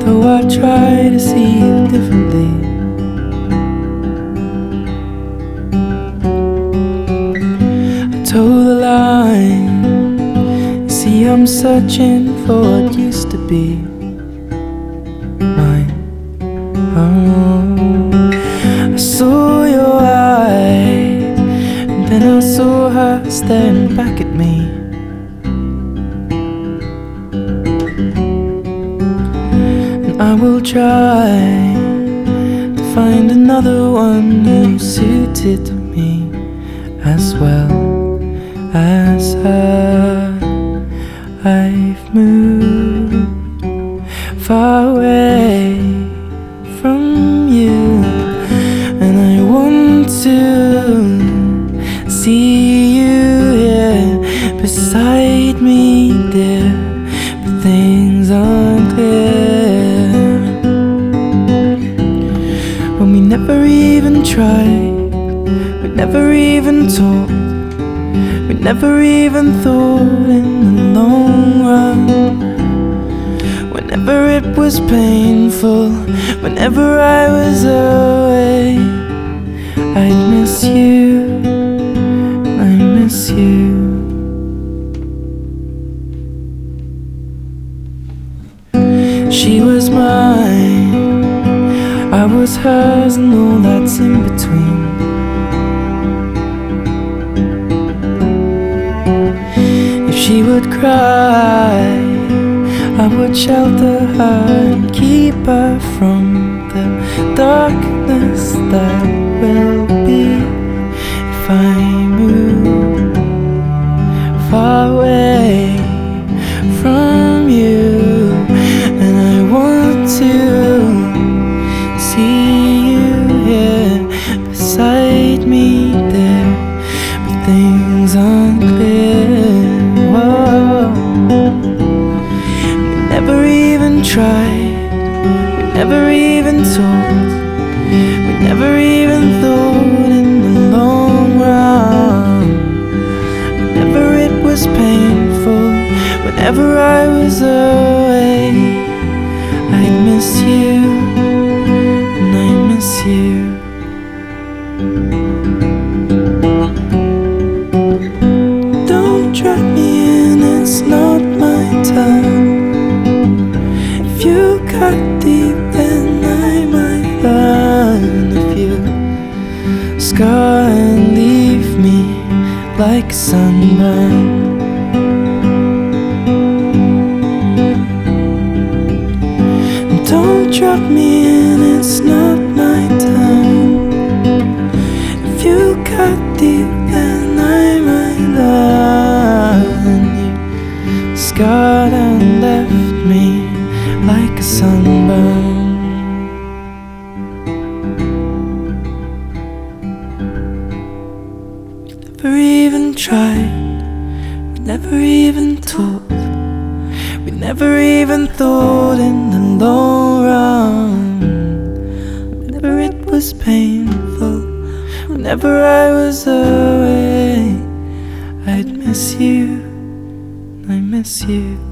though I try to see it differently. I told the line, see, I'm searching for what used to be mine. Oh, I saw your eyes, and then I saw her staring back at will try to find another one who suited me as well as her. I've moved far away from you, and I want to see you here beside me, never even tried, we never even talked. We never even thought in the long run. Whenever it was painful, whenever I was away, I'd miss you, I miss you. She would cry, I would shelter her and keep her from the darkness that will be. If I even tried, we never even talked, we never even thought in the long run. Whenever it was painful, whenever I was away, I'd miss you, and I miss you. Don't drag me in, it's not my time. Cut deep, and I might learn. If you scar and leave me like sunburn. Don't drop me in, it's not my time. If you cut deep, then I might learn. You scarred and left me a sunburn. Never even tried, we never even talked. We never even thought in the long run. Whenever it was painful, whenever I was away, I'd miss you, I miss you.